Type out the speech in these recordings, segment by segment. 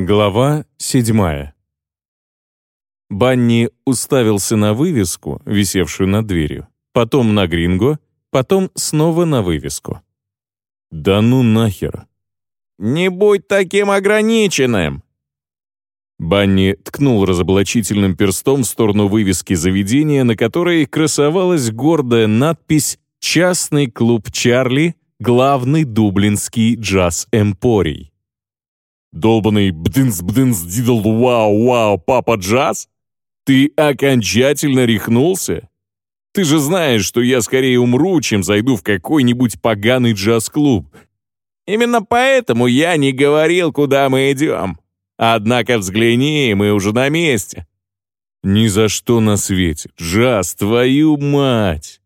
Глава седьмая. Банни уставился на вывеску, висевшую над дверью, потом на Гринго, потом снова на вывеску. «Да ну нахер!» «Не будь таким ограниченным!» Банни ткнул разоблачительным перстом в сторону вывески заведения, на которой красовалась гордая надпись «Частный клуб Чарли, главный дублинский джаз-эмпорий». Долбанный бдынс-бдынс-дидл вау-вау папа джаз? Ты окончательно рехнулся? Ты же знаешь, что я скорее умру, чем зайду в какой-нибудь поганый джаз-клуб. Именно поэтому я не говорил, куда мы идем. Однако взгляни, мы уже на месте. Ни за что на свете. Джаз, твою мать!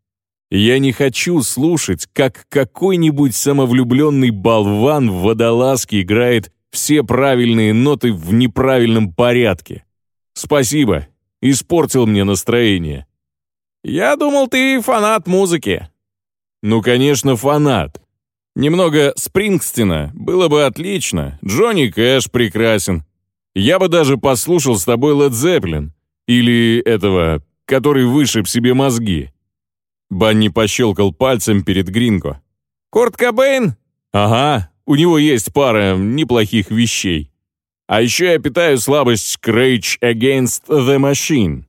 Я не хочу слушать, как какой-нибудь самовлюбленный болван в водолазке играет все правильные ноты в неправильном порядке. Спасибо, испортил мне настроение. Я думал, ты фанат музыки. Ну, конечно, фанат. Немного Спрингстина было бы отлично, Джонни Кэш прекрасен. Я бы даже послушал с тобой Лед Зеппелин. Или этого, который вышиб себе мозги. Банни пощелкал пальцем перед Гринго. «Курт Кобейн?» «Ага, у него есть пара неплохих вещей. А еще я питаю слабость к Rage Against the Machine.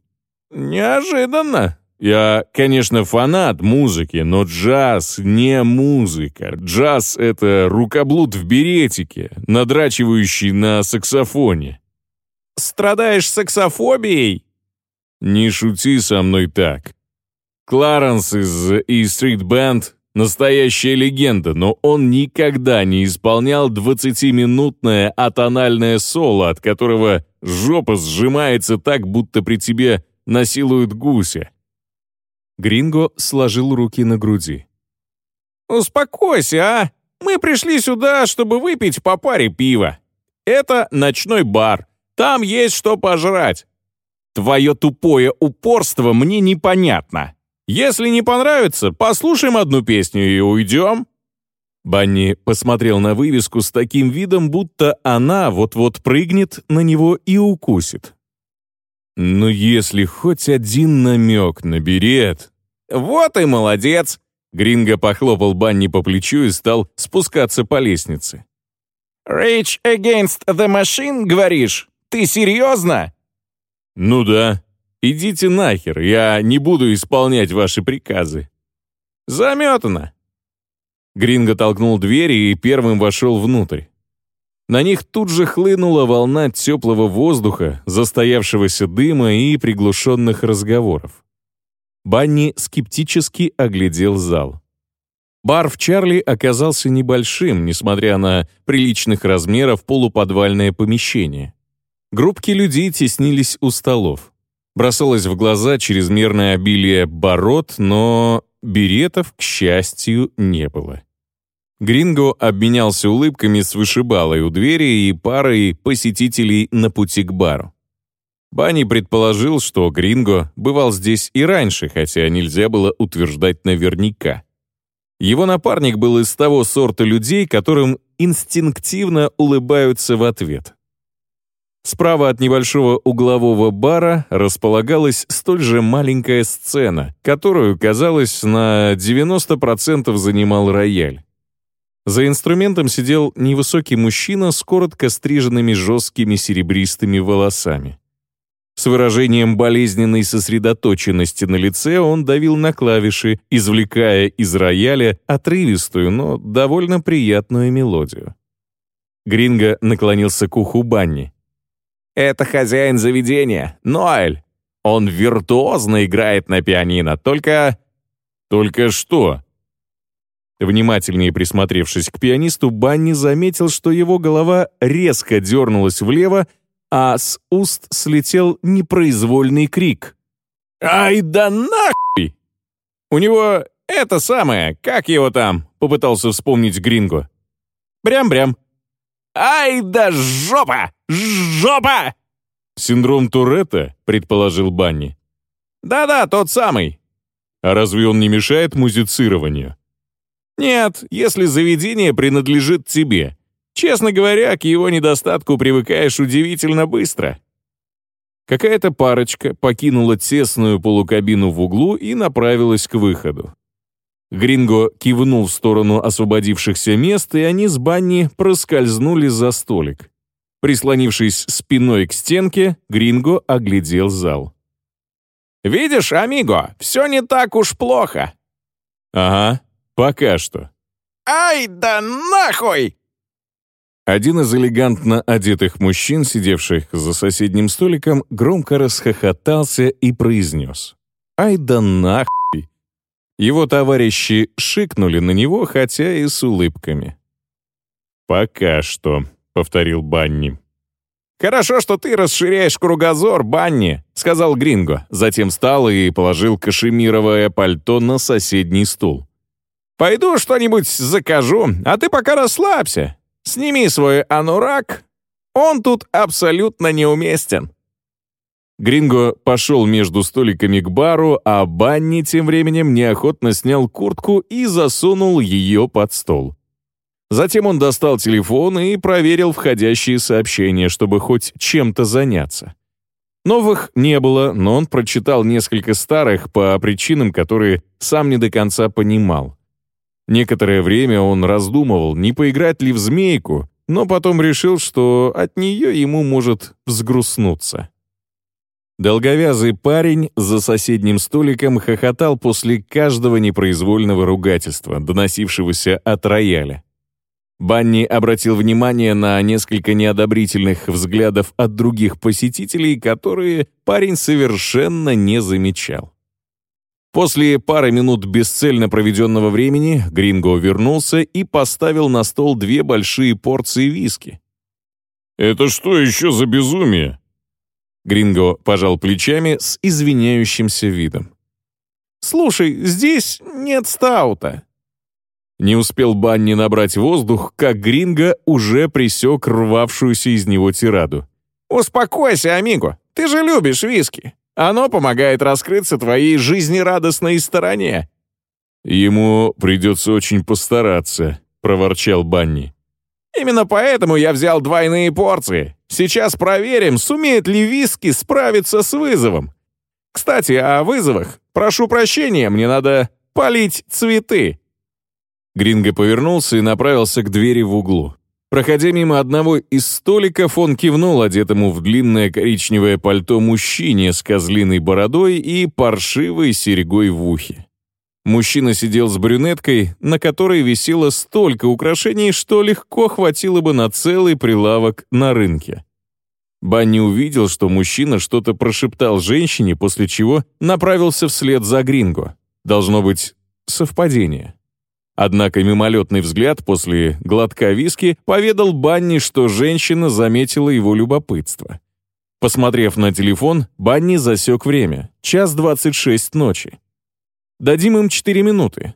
Неожиданно. Я, конечно, фанат музыки, но джаз не музыка. Джаз — это рукоблуд в беретике, надрачивающий на саксофоне. Страдаешь саксофобией? Не шути со мной так. Кларенс из E Street Band Настоящая легенда, но он никогда не исполнял 20-минутное атональное соло, от которого жопа сжимается так, будто при тебе насилуют гуся. Гринго сложил руки на груди. «Успокойся, а! Мы пришли сюда, чтобы выпить по паре пива. Это ночной бар. Там есть что пожрать. Твое тупое упорство мне непонятно. Если не понравится, послушаем одну песню и уйдем». Банни посмотрел на вывеску с таким видом, будто она вот-вот прыгнет на него и укусит. «Ну, если хоть один намек на берет...» «Вот и молодец!» Гринго похлопал Банни по плечу и стал спускаться по лестнице. «Rage Against the Machine, говоришь? Ты серьезно?» «Ну да. «Идите нахер, я не буду исполнять ваши приказы». «Заметано!» Гринго толкнул дверь и первым вошел внутрь. На них тут же хлынула волна теплого воздуха, застоявшегося дыма и приглушенных разговоров. Банни скептически оглядел зал. Бар в Чарли оказался небольшим, несмотря на приличных размеров полуподвальное помещение. Группки людей теснились у столов. Бросалось в глаза чрезмерное обилие бород, но беретов, к счастью, не было. Гринго обменялся улыбками с вышибалой у двери и парой посетителей на пути к бару. Банни предположил, что Гринго бывал здесь и раньше, хотя нельзя было утверждать наверняка. Его напарник был из того сорта людей, которым инстинктивно улыбаются в ответ. Справа от небольшого углового бара располагалась столь же маленькая сцена, которую, казалось, на 90% занимал рояль. За инструментом сидел невысокий мужчина с коротко стриженными жесткими серебристыми волосами. С выражением болезненной сосредоточенности на лице он давил на клавиши, извлекая из рояля отрывистую, но довольно приятную мелодию. Гринго наклонился к уху Банни. Это хозяин заведения, Ноэль. Он виртуозно играет на пианино, только... Только что? Внимательнее присмотревшись к пианисту, Банни заметил, что его голова резко дернулась влево, а с уст слетел непроизвольный крик. «Ай да нахуй!» «У него это самое, как его там?» — попытался вспомнить Гринго. «Брям-брям». «Ай да жопа! Жопа!» «Синдром Туретта?» — предположил Банни. «Да-да, тот самый». «А разве он не мешает музицированию?» «Нет, если заведение принадлежит тебе. Честно говоря, к его недостатку привыкаешь удивительно быстро. Какая-то парочка покинула тесную полукабину в углу и направилась к выходу. Гринго кивнул в сторону освободившихся мест, и они с Банни проскользнули за столик. Прислонившись спиной к стенке, Гринго оглядел зал. «Видишь, амиго, все не так уж плохо». «Ага, пока что». «Ай да нахуй!» Один из элегантно одетых мужчин, сидевших за соседним столиком, громко расхохотался и произнес. «Ай да нахуй!» Его товарищи шикнули на него, хотя и с улыбками. «Пока что», — повторил Банни. «Хорошо, что ты расширяешь кругозор, Банни», — сказал Гринго. Затем встал и положил кашемировое пальто на соседний стул. «Пойду что-нибудь закажу, а ты пока расслабься. Сними свой анурак. Он тут абсолютно неуместен». Гринго пошел между столиками к бару, а Банни тем временем неохотно снял куртку и засунул ее под стол. Затем он достал телефон и проверил входящие сообщения, чтобы хоть чем-то заняться. Новых не было, но он прочитал несколько старых по причинам, которые сам не до конца понимал. Некоторое время он раздумывал, не поиграть ли в змейку, но потом решил, что от нее ему может взгрустнуться. Долговязый парень за соседним столиком хохотал после каждого непроизвольного ругательства, доносившегося от рояля. Банни обратил внимание на несколько неодобрительных взглядов от других посетителей, которые парень совершенно не замечал. После пары минут бесцельно проведенного времени Гринго вернулся и поставил на стол две большие порции виски. «Это что еще за безумие?» Гринго пожал плечами с извиняющимся видом. «Слушай, здесь нет стаута». Не успел Банни набрать воздух, как Гринго уже присек рвавшуюся из него тираду. «Успокойся, амиго, ты же любишь виски. Оно помогает раскрыться твоей жизнерадостной стороне». «Ему придется очень постараться», — проворчал Банни. «Именно поэтому я взял двойные порции. Сейчас проверим, сумеет ли виски справиться с вызовом. Кстати, о вызовах. Прошу прощения, мне надо полить цветы». Гринго повернулся и направился к двери в углу. Проходя мимо одного из столиков, он кивнул одетому в длинное коричневое пальто мужчине с козлиной бородой и паршивой серьгой в ухе. Мужчина сидел с брюнеткой, на которой висело столько украшений, что легко хватило бы на целый прилавок на рынке. Банни увидел, что мужчина что-то прошептал женщине, после чего направился вслед за Гринго. Должно быть совпадение. Однако мимолетный взгляд после глотка виски поведал Банни, что женщина заметила его любопытство. Посмотрев на телефон, Банни засек время — час двадцать шесть ночи. Дадим им четыре минуты.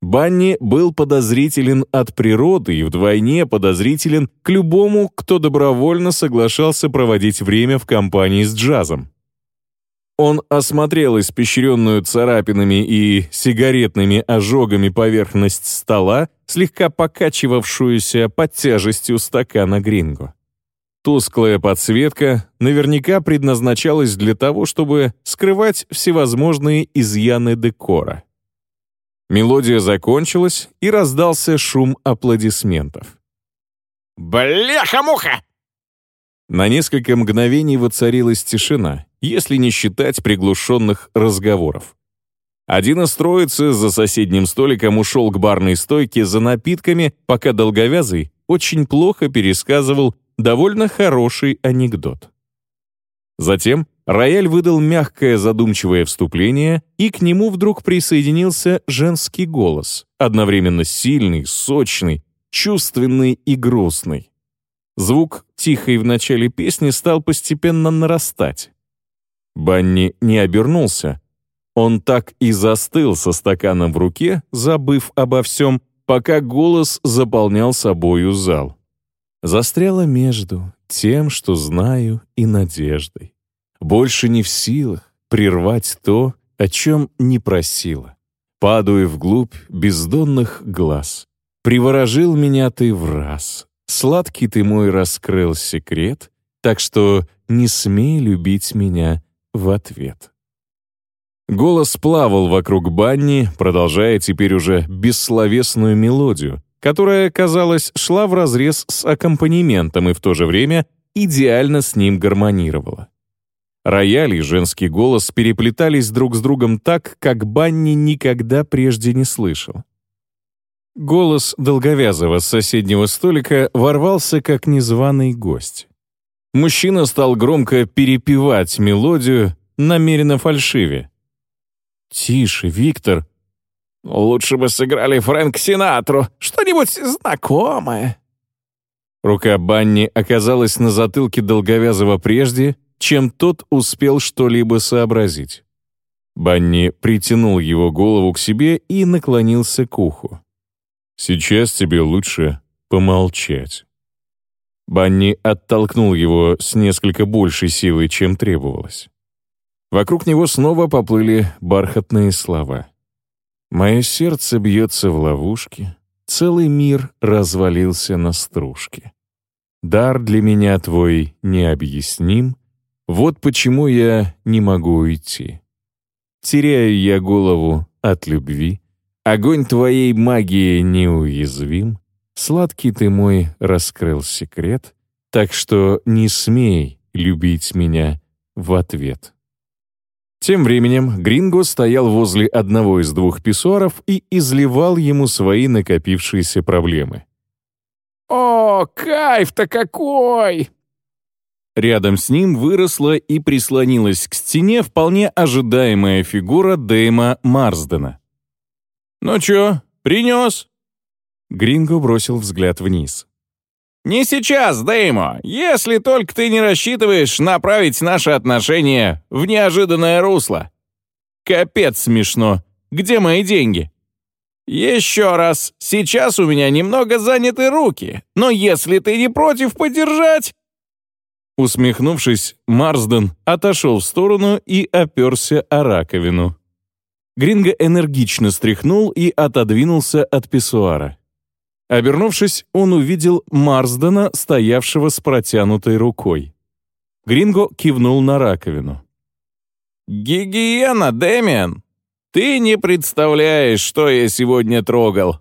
Банни был подозрителен от природы и вдвойне подозрителен к любому, кто добровольно соглашался проводить время в компании с джазом. Он осмотрел испещренную царапинами и сигаретными ожогами поверхность стола, слегка покачивавшуюся под тяжестью стакана гринго. Тусклая подсветка наверняка предназначалась для того, чтобы скрывать всевозможные изъяны декора. Мелодия закончилась, и раздался шум аплодисментов. «Бляха-муха!» На несколько мгновений воцарилась тишина, если не считать приглушенных разговоров. Один из троицы за соседним столиком ушел к барной стойке за напитками, пока долговязый очень плохо пересказывал довольно хороший анекдот. Затем рояль выдал мягкое задумчивое вступление, и к нему вдруг присоединился женский голос, одновременно сильный, сочный, чувственный и грустный. Звук, тихий в начале песни, стал постепенно нарастать. Банни не обернулся. Он так и застыл со стаканом в руке, забыв обо всем, пока голос заполнял собою зал. Застряла между тем, что знаю, и надеждой. Больше не в силах прервать то, о чем не просила. Падаю вглубь бездонных глаз. Приворожил меня ты в раз, Сладкий ты мой раскрыл секрет, так что не смей любить меня в ответ. Голос плавал вокруг Банни, продолжая теперь уже бессловесную мелодию, которая, казалось, шла вразрез с аккомпанементом и в то же время идеально с ним гармонировала. Рояль и женский голос переплетались друг с другом так, как Банни никогда прежде не слышал. Голос долговязого с соседнего столика ворвался, как незваный гость. Мужчина стал громко перепевать мелодию, намеренно фальшиве. «Тише, Виктор!» «Лучше бы сыграли Фрэнк Синатру, что-нибудь знакомое!» Рука Банни оказалась на затылке долговязого прежде, чем тот успел что-либо сообразить. Банни притянул его голову к себе и наклонился к уху. «Сейчас тебе лучше помолчать». Банни оттолкнул его с несколько большей силой, чем требовалось. Вокруг него снова поплыли бархатные слова. «Мое сердце бьется в ловушке, целый мир развалился на стружке. Дар для меня твой необъясним, вот почему я не могу уйти. Теряю я голову от любви, огонь твоей магии неуязвим, сладкий ты мой раскрыл секрет, так что не смей любить меня в ответ. Тем временем Гринго стоял возле одного из двух писсуаров и изливал ему свои накопившиеся проблемы. «О, кайф-то какой!» Рядом с ним выросла и прислонилась к стене вполне ожидаемая фигура Дэйма Марсдена. «Ну чё, принёс?» Гринго бросил взгляд вниз. «Не сейчас, Дэймо, если только ты не рассчитываешь направить наши отношения в неожиданное русло. Капец смешно. Где мои деньги?» «Еще раз, сейчас у меня немного заняты руки, но если ты не против подержать...» Усмехнувшись, Марсден отошел в сторону и оперся о раковину. Гринго энергично стряхнул и отодвинулся от писсуара. Обернувшись, он увидел Марсдена, стоявшего с протянутой рукой. Гринго кивнул на раковину. «Гигиена, Дэмиан! Ты не представляешь, что я сегодня трогал!»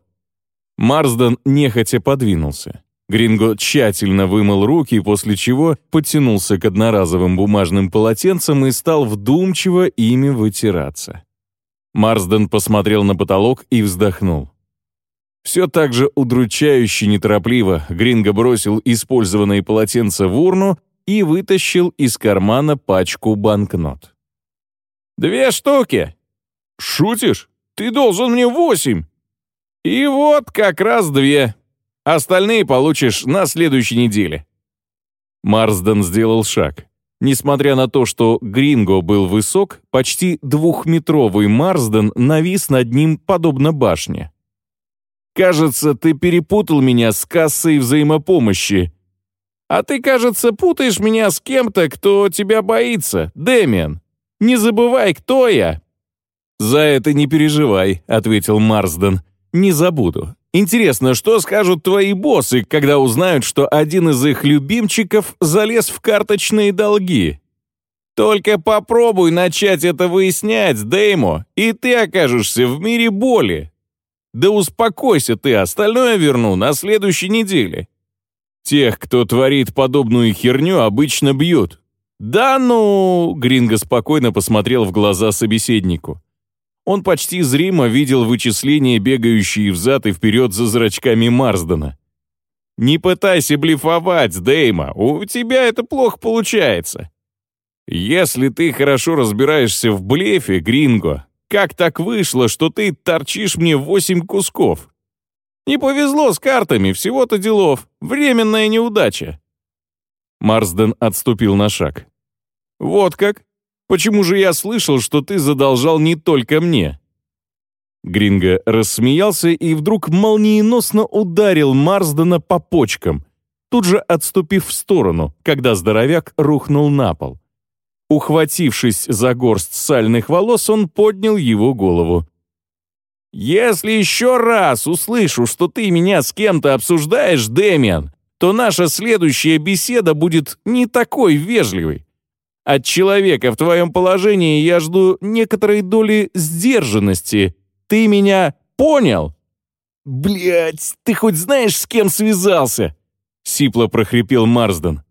Марсден нехотя подвинулся. Гринго тщательно вымыл руки, после чего подтянулся к одноразовым бумажным полотенцам и стал вдумчиво ими вытираться. Марсден посмотрел на потолок и вздохнул. Все так же удручающе неторопливо Гринго бросил использованные полотенца в урну и вытащил из кармана пачку банкнот. «Две штуки!» «Шутишь? Ты должен мне восемь!» «И вот как раз две. Остальные получишь на следующей неделе». Марсден сделал шаг. Несмотря на то, что Гринго был высок, почти двухметровый Марсден навис над ним подобно башне. Кажется, ты перепутал меня с кассой взаимопомощи. А ты, кажется, путаешь меня с кем-то, кто тебя боится, Дэмиан. Не забывай, кто я». «За это не переживай», — ответил Марсден. «Не забуду. Интересно, что скажут твои боссы, когда узнают, что один из их любимчиков залез в карточные долги?» «Только попробуй начать это выяснять, Дэймо, и ты окажешься в мире боли, да успокойся ты, остальное верну на следующей неделе. Тех, кто творит подобную херню, обычно бьют. Да ну, Гринго спокойно посмотрел в глаза собеседнику. Он почти зримо видел вычисления, бегающие взад и вперед за зрачками Марсдена. «Не пытайся блефовать, Дейма, у тебя это плохо получается. Если ты хорошо разбираешься в блефе, Гринго, как так вышло, что ты торчишь мне восемь кусков? Не повезло с картами, всего-то делов. Временная неудача». Марсден отступил на шаг. «Вот как? Почему же я слышал, что ты задолжал не только мне?» Гринго рассмеялся и вдруг молниеносно ударил Марсдена по почкам, тут же отступив в сторону, когда здоровяк рухнул на пол. Ухватившись за горсть сальных волос, он поднял его голову. «Если еще раз услышу, что ты меня с кем-то обсуждаешь, Дэмиан, то наша следующая беседа будет не такой вежливой. От человека в твоем положении я жду некоторой доли сдержанности. Ты меня понял?» «Блядь, ты хоть знаешь, с кем связался?» — сипло прохрипел Марсден.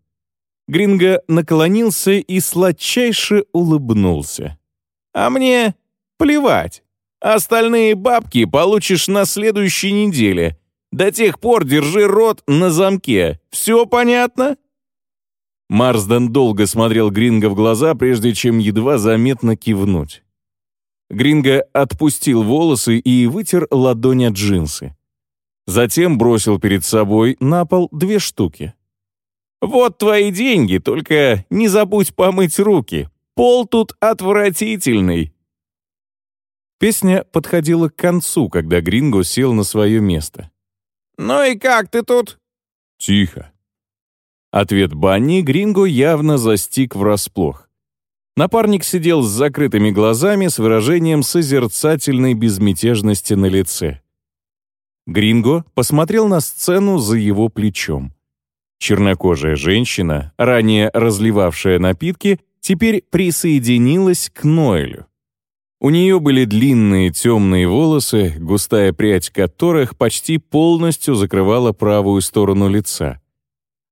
Гринго наклонился и сладчайше улыбнулся. «А мне плевать. Остальные бабки получишь на следующей неделе. До тех пор держи рот на замке. Все понятно?» Марсден долго смотрел Гринго в глаза, прежде чем едва заметно кивнуть. Гринго отпустил волосы и вытер ладонь от джинсы. Затем бросил перед собой на пол две штуки. «Вот твои деньги, только не забудь помыть руки. Пол тут отвратительный». Песня подходила к концу, когда Гринго сел на свое место. «Ну и как ты тут?» «Тихо». Ответ Банни Гринго явно застиг врасплох. Напарник сидел с закрытыми глазами с выражением созерцательной безмятежности на лице. Гринго посмотрел на сцену за его плечом. Чернокожая женщина, ранее разливавшая напитки, теперь присоединилась к Ноэлю. У нее были длинные темные волосы, густая прядь которых почти полностью закрывала правую сторону лица.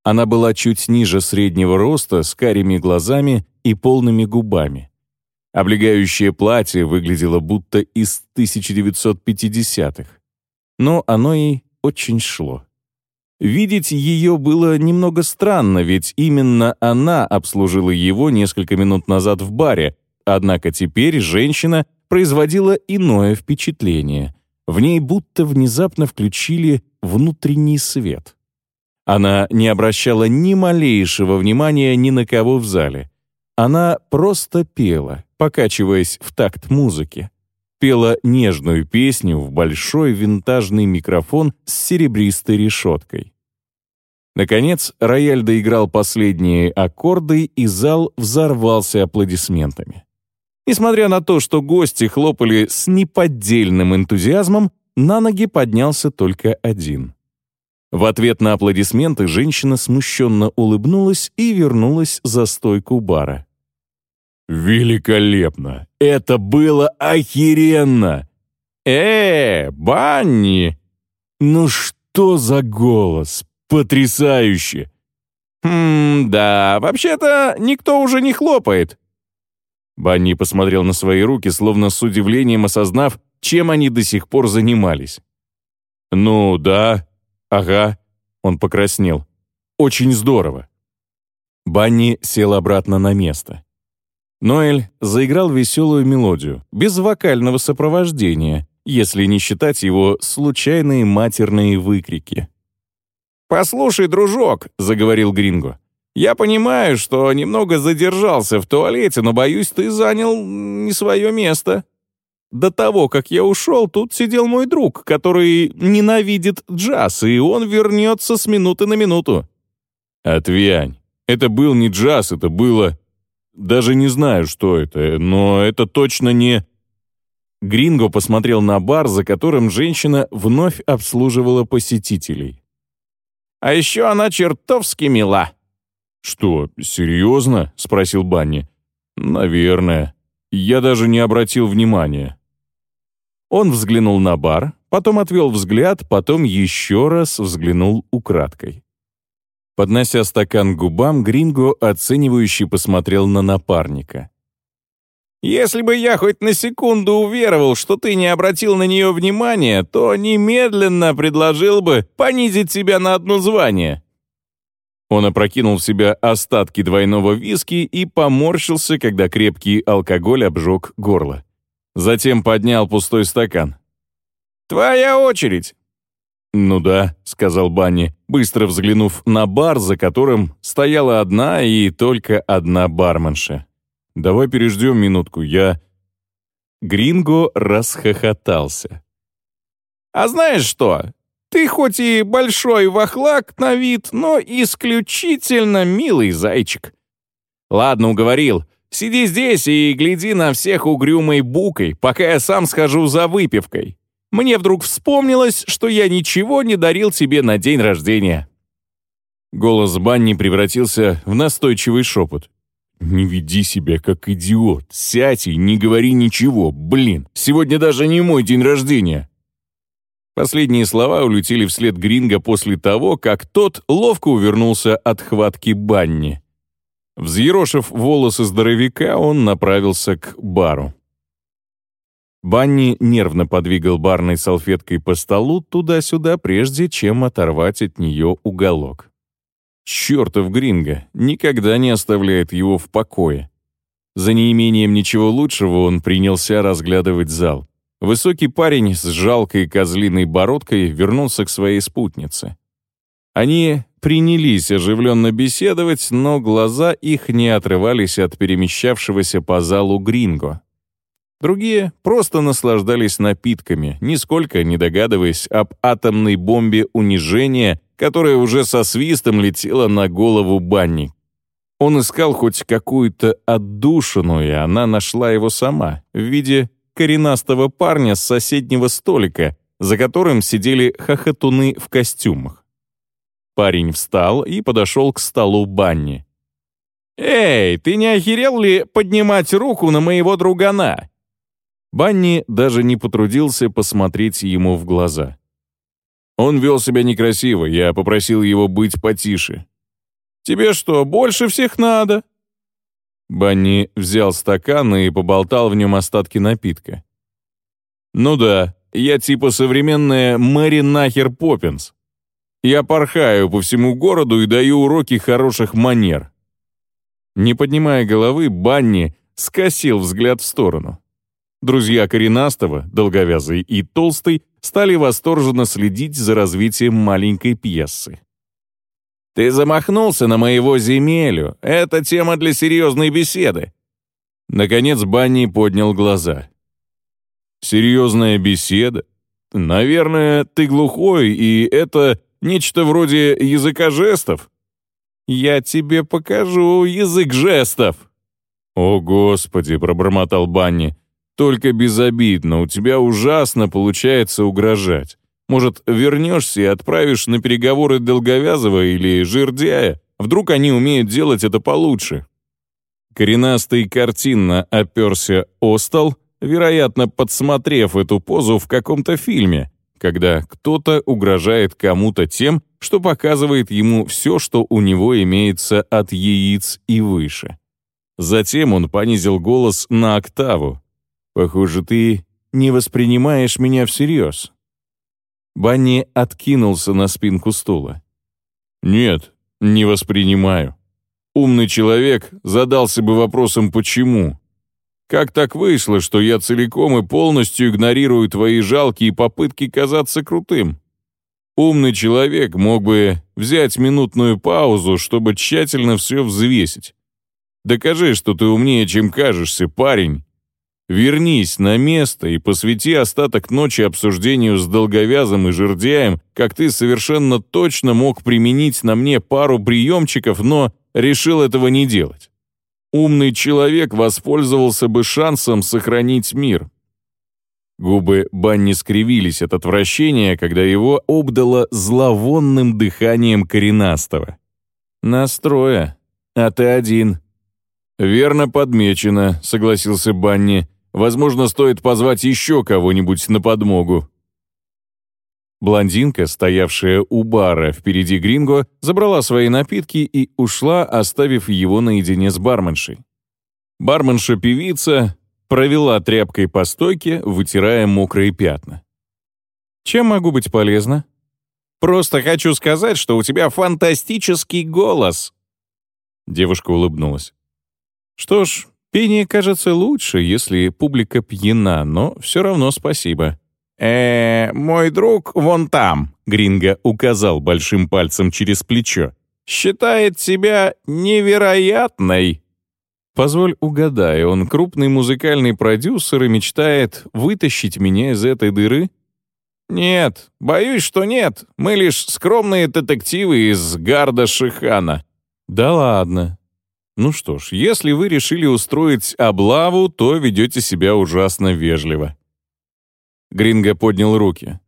Она была чуть ниже среднего роста, с карими глазами и полными губами. Облегающее платье выглядело будто из 1950-х но оно ей очень шло. Видеть ее было немного странно, ведь именно она обслужила его несколько минут назад в баре, однако теперь женщина производила иное впечатление. В ней будто внезапно включили внутренний свет. Она не обращала ни малейшего внимания ни на кого в зале. Она просто пела, покачиваясь в такт музыки пела нежную песню в большой винтажный микрофон с серебристой решеткой. Наконец, рояль доиграл последние аккорды, и зал взорвался аплодисментами. Несмотря на то, что гости хлопали с неподдельным энтузиазмом, на ноги поднялся только один. В ответ на аплодисменты женщина смущенно улыбнулась и вернулась за стойку бара. «Великолепно! Это было охеренно!» «Э, Банни!» «Ну что за голос? Потрясающе!» «Хм, да, вообще-то никто уже не хлопает». Банни посмотрел на свои руки, словно с удивлением осознав, чем они до сих пор занимались. «Ну, да, ага», — он покраснел. «Очень здорово». Банни сел обратно на место. Ноэль заиграл веселую мелодию, без вокального сопровождения, если не считать его случайные матерные выкрики. «Послушай, дружок», — заговорил Гринго, «я понимаю, что немного задержался в туалете, но, боюсь, ты занял не свое место. До того, как я ушел, тут сидел мой друг, который ненавидит джаз, и он вернется с минуты на минуту». «Отвянь. Это был не джаз, это было даже не знаю, что это, но это точно не...» Гринго посмотрел на бар, за которым женщина вновь обслуживала посетителей. «А еще она чертовски мила». «Что, серьезно?» — спросил Банни. «Наверное. Я даже не обратил внимания». Он взглянул на бар, потом отвел взгляд, потом еще раз взглянул украдкой. Поднося стакан к губам, Гринго оценивающе посмотрел на напарника. «Если бы я хоть на секунду уверовал, что ты не обратил на нее внимания, то немедленно предложил бы понизить тебя на одно звание». Он опрокинул в себя остатки двойного виски и поморщился, когда крепкий алкоголь обжег горло. Затем поднял пустой стакан. «Твоя очередь!» «Ну да», — сказал Банни, быстро взглянув на бар, за которым стояла одна и только одна барменша. «Давай переждем минутку, я...» Гринго расхохотался. «А знаешь что? Ты хоть и большой вахлак на вид, но исключительно милый зайчик. Ладно, уговорил. Сиди здесь и гляди на всех угрюмой букой, пока я сам схожу за выпивкой. Мне вдруг вспомнилось, что я ничего не дарил тебе на день рождения». Голос Банни превратился в настойчивый шепот. «Не веди себя как идиот. Сядь и не говори ничего. Блин, сегодня даже не мой день рождения». Последние слова улетели вслед Гринга после того, как тот ловко увернулся от хватки Банни. Взъерошив волосы здоровяка, он направился к бару. Банни нервно подвигал барной салфеткой по столу туда-сюда, прежде чем оторвать от нее уголок. Чертов Гринго никогда не оставляет его в покое. За неимением ничего лучшего он принялся разглядывать зал. Высокий парень с жалкой козлиной бородкой вернулся к своей спутнице. Они принялись оживленно беседовать, но глаза их не отрывались от перемещавшегося по залу Гринго. Другие просто наслаждались напитками, нисколько не догадываясь об атомной бомбе унижения, которая уже со свистом летела на голову Банни. Он искал хоть какую-то отдушину, и она нашла его сама, в виде коренастого парня с соседнего столика, за которым сидели хохотуны в костюмах. Парень встал и подошел к столу Банни. «Эй, ты не охерел ли поднимать руку на моего другана?» Банни даже не потрудился посмотреть ему в глаза. Он вел себя некрасиво, я попросил его быть потише. «Тебе что, больше всех надо?» Банни взял стакан и поболтал в нем остатки напитка. «Ну да, я типа современная Мэри Нахер Поппинс. Я порхаю по всему городу и даю уроки хороших манер». Не поднимая головы, Банни скосил взгляд в сторону. Друзья коренастого, долговязый и толстый, стали восторженно следить за развитием маленькой пьесы. «Ты замахнулся на моего земелю. Это тема для серьезной беседы». Наконец Банни поднял глаза. «Серьезная беседа? Наверное, ты глухой, и это нечто вроде языка жестов?» «Я тебе покажу язык жестов!» «О, Господи!» — пробормотал Банни. Только безобидно, у тебя ужасно получается угрожать. Может, вернешься и отправишь на переговоры Долговязова или Жирдяя? Вдруг они умеют делать это получше?» Коренастый картинно оперся о стол, вероятно, подсмотрев эту позу в каком-то фильме, когда кто-то угрожает кому-то тем, что показывает ему все, что у него имеется от яиц и выше. Затем он понизил голос на октаву, Похоже, ты не воспринимаешь меня всерьез». Банни откинулся на спинку стула. «Нет, не воспринимаю. Умный человек задался бы вопросом «почему?». Как так вышло, что я целиком и полностью игнорирую твои жалкие попытки казаться крутым? Умный человек мог бы взять минутную паузу, чтобы тщательно все взвесить. Докажи, что ты умнее, чем кажешься, парень, Вернись на место и посвяти остаток ночи обсуждению с долговязым и жердяем, как ты совершенно точно мог применить на мне пару приемчиков, но решил этого не делать. Умный человек воспользовался бы шансом сохранить мир. Губы Банни скривились от отвращения, когда его обдало зловонным дыханием коренастого. «Настроя, а ты один». «Верно подмечено», — согласился Банни. Возможно, стоит позвать еще кого-нибудь на подмогу». Блондинка, стоявшая у бара впереди Гринго, забрала свои напитки и ушла, оставив его наедине с барменшей. Барменша-певица провела тряпкой по стойке, вытирая мокрые пятна. «Чем могу быть полезна?» «Просто хочу сказать, что у тебя фантастический голос!» Девушка улыбнулась. «Что ж, Пение кажется лучше, если публика пьяна, но все равно спасибо. э мой друг вон там», — Гринго указал большим пальцем через плечо, «считает себя невероятной». Позволь угадаю, он крупный музыкальный продюсер и мечтает вытащить меня из этой дыры? Нет, боюсь, что нет. Мы лишь скромные детективы из гарда Шихана. Да ладно, ну что ж, если вы решили устроить облаву, то ведете себя ужасно вежливо. Гринго поднял руки.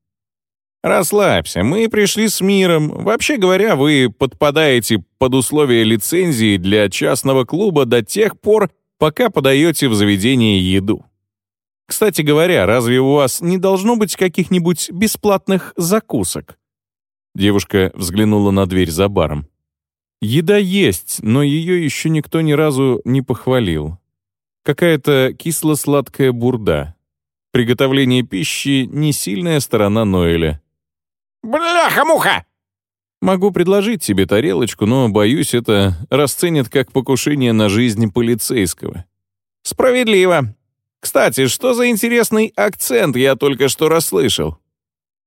Расслабься, мы пришли с миром. Вообще говоря, вы подпадаете под условия лицензии для частного клуба до тех пор, пока подаете в заведение еду. Кстати говоря, разве у вас не должно быть каких-нибудь бесплатных закусок?» Девушка взглянула на дверь за баром. «Еда есть, но ее еще никто ни разу не похвалил. Какая-то кисло-сладкая бурда. Приготовление пищи — не сильная сторона Ноэля. «Бляха-муха!» Могу предложить тебе тарелочку, но, боюсь, это расценят как покушение на жизнь полицейского. Справедливо. Кстати, что за интересный акцент я только что расслышал?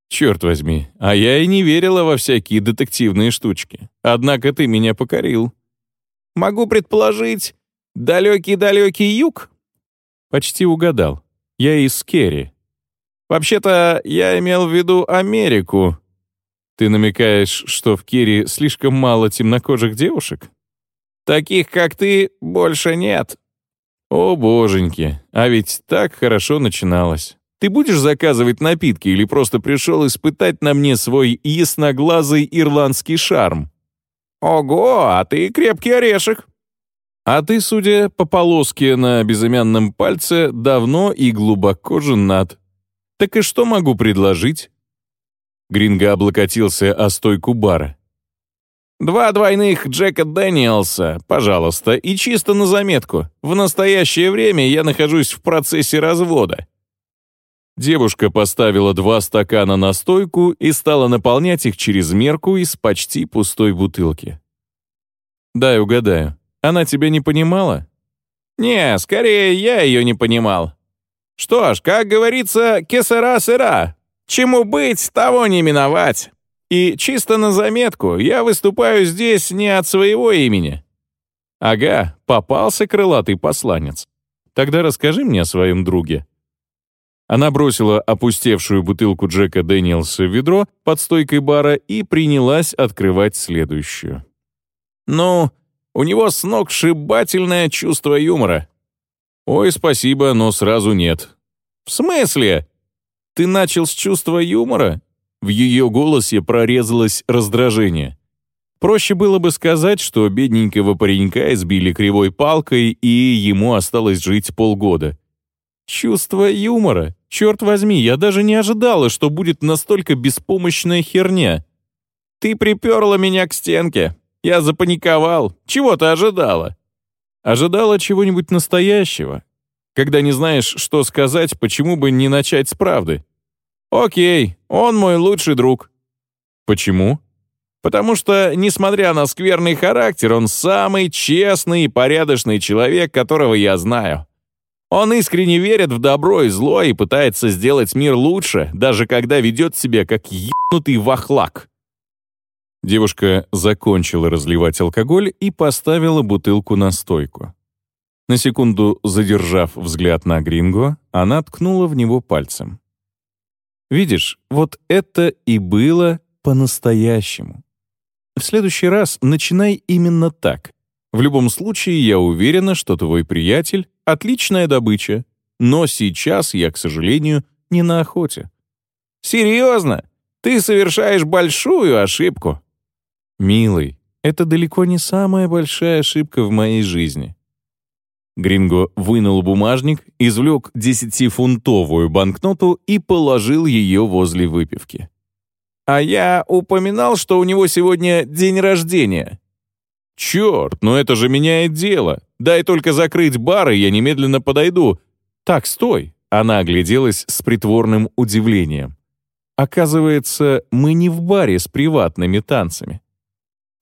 Черт возьми, а я и не верила во всякие детективные штучки. Однако ты меня покорил. Могу предположить, далекий-далекий юг? Почти угадал. Я из Керри. Вообще-то, я имел в виду Америку. Ты намекаешь, что в Керри слишком мало темнокожих девушек? Таких, как ты, больше нет. О, боженьки, а ведь так хорошо начиналось. Ты будешь заказывать напитки или просто пришел испытать на мне свой ясноглазый ирландский шарм? Ого, а ты крепкий орешек. А ты, судя по полоске на безымянном пальце, давно и глубоко женат. Так и что могу предложить? Гринго облокотился о стойку бара. «Два двойных Джека Дэниелса, пожалуйста, и чисто на заметку. В настоящее время я нахожусь в процессе развода». Девушка поставила два стакана на стойку и стала наполнять их через мерку из почти пустой бутылки. «Дай угадаю, она тебя не понимала?» «Не, скорее я ее не понимал. Что ж, как говорится, кесара-сыра. Чему быть, того не миновать. И чисто на заметку, я выступаю здесь не от своего имени». «Ага, попался крылатый посланец. Тогда расскажи мне о своем друге». Она бросила опустевшую бутылку Джека Дэниелса в ведро под стойкой бара и принялась открывать следующую. «Ну, у него сногсшибательное чувство юмора». «Ой, спасибо, но сразу нет». «В смысле?» «Ты начал с чувства юмора?» В ее голосе прорезалось раздражение. Проще было бы сказать, что бедненького паренька избили кривой палкой, и ему осталось жить полгода. Чувство юмора. Черт возьми, я даже не ожидала, что будет настолько беспомощная херня. Ты приперла меня к стенке. Я запаниковал. Чего ты ожидала? Ожидала чего-нибудь настоящего. Когда не знаешь, что сказать, почему бы не начать с правды? Окей, он мой лучший друг. Почему? Потому что, несмотря на скверный характер, он самый честный и порядочный человек, которого я знаю. Он искренне верит в добро и зло и пытается сделать мир лучше, даже когда ведет себя как ебнутый вахлак. Девушка закончила разливать алкоголь и поставила бутылку на стойку. На секунду задержав взгляд на Гринго, она ткнула в него пальцем. «Видишь, вот это и было по-настоящему. В следующий раз начинай именно так. В любом случае, я уверена, что твой приятель — отличная добыча, но сейчас я, к сожалению, не на охоте». «Серьезно? Ты совершаешь большую ошибку». «Милый, это далеко не самая большая ошибка в моей жизни». Гринго вынул бумажник, извлек десятифунтовую банкноту и положил ее возле выпивки. «А я упоминал, что у него сегодня день рождения», «Черт, но это же меняет дело. Дай только закрыть бар, и я немедленно подойду. Так, стой!» Она огляделась с притворным удивлением. «Оказывается, мы не в баре с приватными танцами».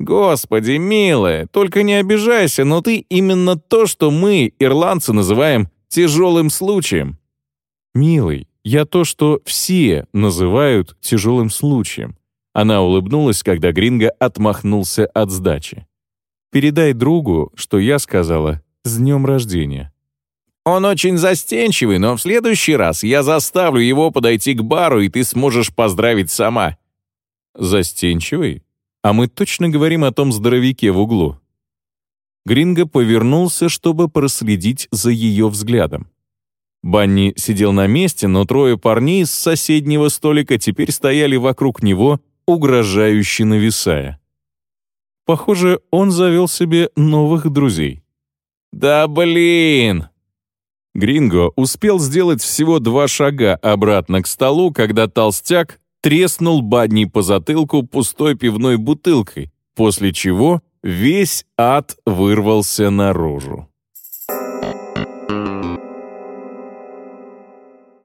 «Господи, милая, только не обижайся, но ты именно то, что мы, ирландцы, называем тяжелым случаем». «Милый, я то, что все называют тяжелым случаем». Она улыбнулась, когда Гринго отмахнулся от сдачи. Передай другу, что я сказала «С днем рождения». Он очень застенчивый, но в следующий раз я заставлю его подойти к бару, и ты сможешь поздравить сама». «Застенчивый? А мы точно говорим о том здоровяке в углу». Гринго повернулся, чтобы проследить за ее взглядом. Банни сидел на месте, но трое парней с соседнего столика теперь стояли вокруг него, угрожающе нависая. Похоже, он завел себе новых друзей. «Да блин!» Гринго успел сделать всего два шага обратно к столу, когда толстяк треснул Бадни по затылку пустой пивной бутылкой, после чего весь ад вырвался наружу.